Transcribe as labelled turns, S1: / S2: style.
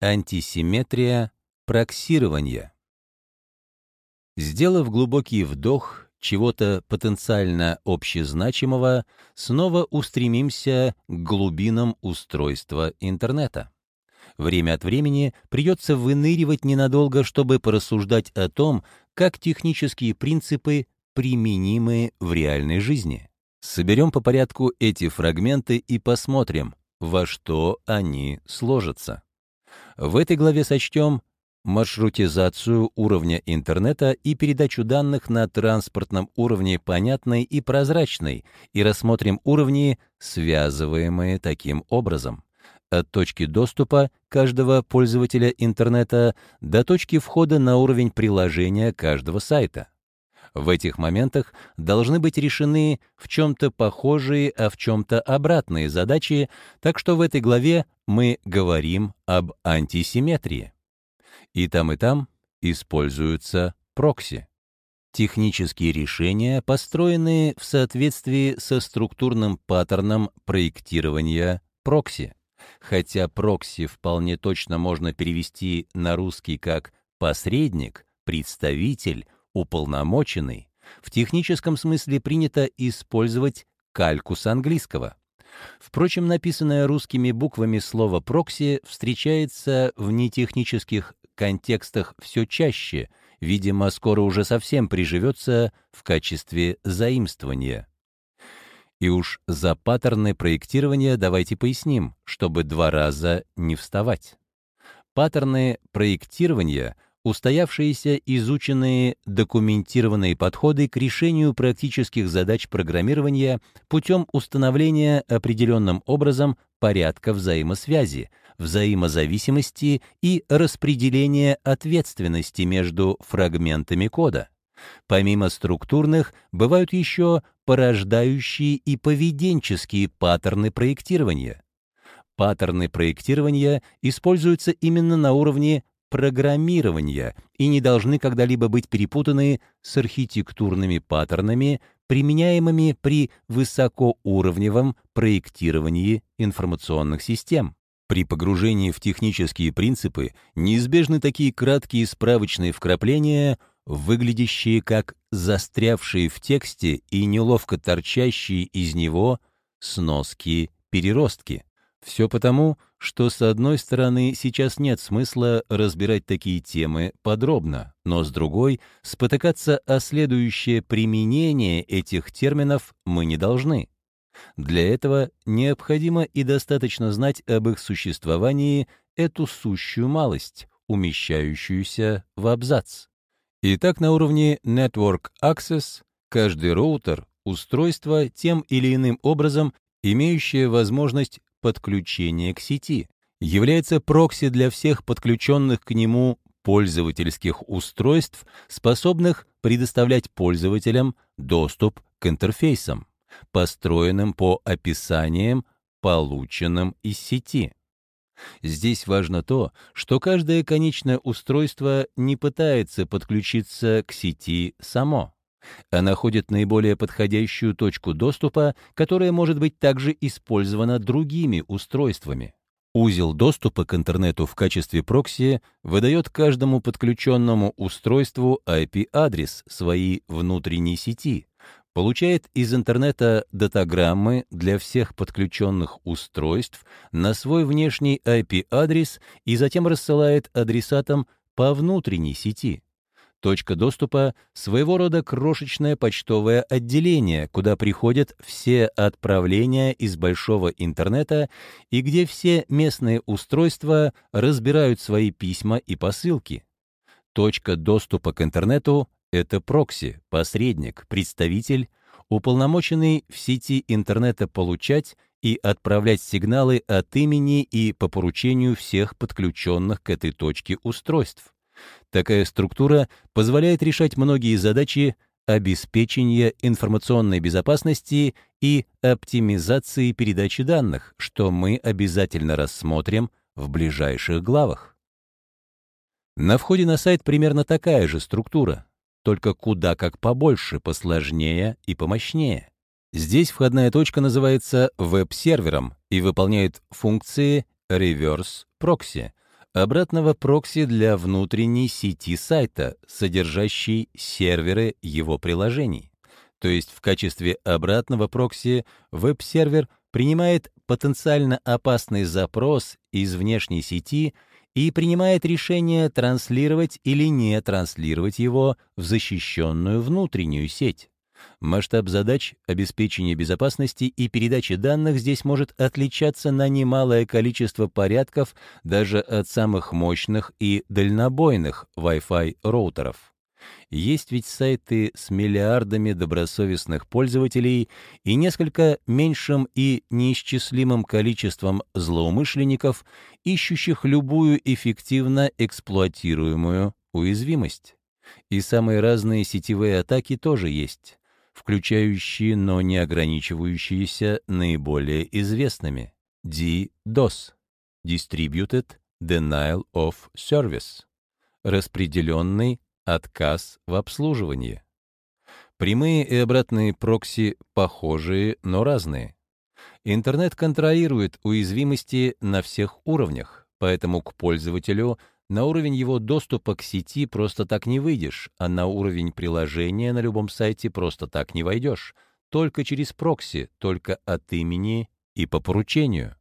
S1: Антисимметрия проксирования. Сделав глубокий вдох чего-то потенциально общезначимого, снова устремимся к глубинам устройства интернета. Время от времени придется выныривать ненадолго, чтобы порассуждать о том, как технические принципы применимы в реальной жизни. Соберем по порядку эти фрагменты и посмотрим, во что они сложатся. В этой главе сочтем маршрутизацию уровня интернета и передачу данных на транспортном уровне понятной и прозрачной, и рассмотрим уровни, связываемые таким образом. От точки доступа каждого пользователя интернета до точки входа на уровень приложения каждого сайта. В этих моментах должны быть решены в чем-то похожие, а в чем-то обратные задачи, так что в этой главе мы говорим об антисимметрии. И там, и там используются прокси. Технические решения, построенные в соответствии со структурным паттерном проектирования прокси. Хотя прокси вполне точно можно перевести на русский как «посредник», «представитель», «уполномоченный», в техническом смысле принято использовать калькус английского. Впрочем, написанное русскими буквами слово «прокси» встречается в нетехнических контекстах все чаще, видимо, скоро уже совсем приживется в качестве заимствования. И уж за паттерны проектирования давайте поясним, чтобы два раза не вставать. Паттерны проектирования — устоявшиеся, изученные, документированные подходы к решению практических задач программирования путем установления определенным образом порядка взаимосвязи, взаимозависимости и распределения ответственности между фрагментами кода. Помимо структурных, бывают еще порождающие и поведенческие паттерны проектирования. Паттерны проектирования используются именно на уровне программирования и не должны когда-либо быть перепутаны с архитектурными паттернами, применяемыми при высокоуровневом проектировании информационных систем. При погружении в технические принципы неизбежны такие краткие справочные вкрапления, выглядящие как застрявшие в тексте и неловко торчащие из него сноски-переростки. Все потому, что, с одной стороны, сейчас нет смысла разбирать такие темы подробно, но с другой, спотыкаться о следующее применение этих терминов мы не должны. Для этого необходимо и достаточно знать об их существовании эту сущую малость, умещающуюся в абзац. Итак, на уровне Network Access каждый роутер — устройство тем или иным образом имеющее возможность подключения к сети, является прокси для всех подключенных к нему пользовательских устройств, способных предоставлять пользователям доступ к интерфейсам, построенным по описаниям, полученным из сети. Здесь важно то, что каждое конечное устройство не пытается подключиться к сети само а находит наиболее подходящую точку доступа, которая может быть также использована другими устройствами. Узел доступа к интернету в качестве прокси выдает каждому подключенному устройству IP-адрес своей внутренней сети, получает из интернета датаграммы для всех подключенных устройств на свой внешний IP-адрес и затем рассылает адресатам по внутренней сети. Точка доступа — своего рода крошечное почтовое отделение, куда приходят все отправления из большого интернета и где все местные устройства разбирают свои письма и посылки. Точка доступа к интернету — это прокси, посредник, представитель, уполномоченный в сети интернета получать и отправлять сигналы от имени и по поручению всех подключенных к этой точке устройств. Такая структура позволяет решать многие задачи обеспечения информационной безопасности и оптимизации передачи данных, что мы обязательно рассмотрим в ближайших главах. На входе на сайт примерно такая же структура, только куда как побольше, посложнее и помощнее. Здесь входная точка называется веб-сервером и выполняет функции reverse proxy, обратного прокси для внутренней сети сайта, содержащей серверы его приложений. То есть в качестве обратного прокси веб-сервер принимает потенциально опасный запрос из внешней сети и принимает решение транслировать или не транслировать его в защищенную внутреннюю сеть. Масштаб задач, обеспечения безопасности и передачи данных здесь может отличаться на немалое количество порядков даже от самых мощных и дальнобойных Wi-Fi роутеров. Есть ведь сайты с миллиардами добросовестных пользователей и несколько меньшим и неисчислимым количеством злоумышленников, ищущих любую эффективно эксплуатируемую уязвимость. И самые разные сетевые атаки тоже есть включающие, но не ограничивающиеся наиболее известными. DDoS – Distributed Denial of Service – распределенный отказ в обслуживании. Прямые и обратные прокси похожие, но разные. Интернет контролирует уязвимости на всех уровнях, поэтому к пользователю – на уровень его доступа к сети просто так не выйдешь, а на уровень приложения на любом сайте просто так не войдешь. Только через прокси, только от имени и по поручению.